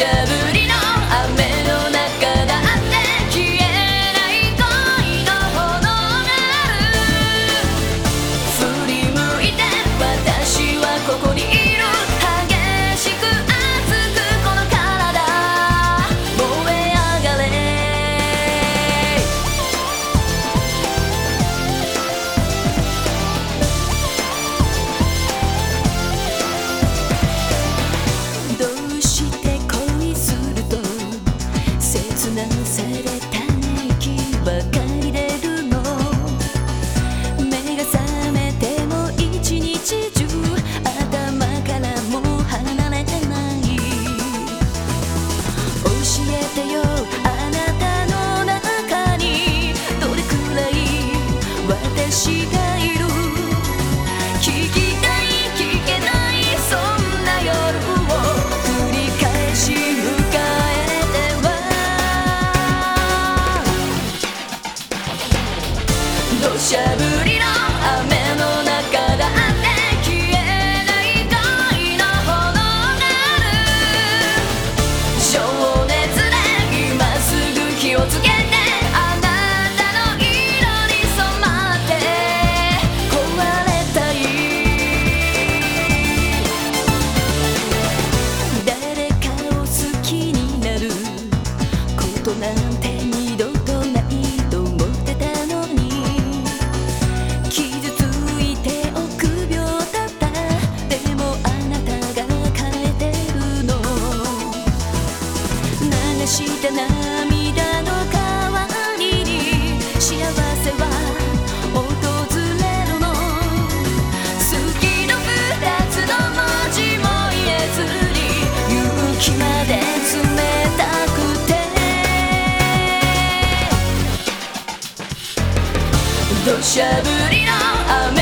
しゃぶりしゃぶり流した涙の代わりに幸せは訪れるの月の二つの文字も言えずに勇気まで冷たくて土砂降りの雨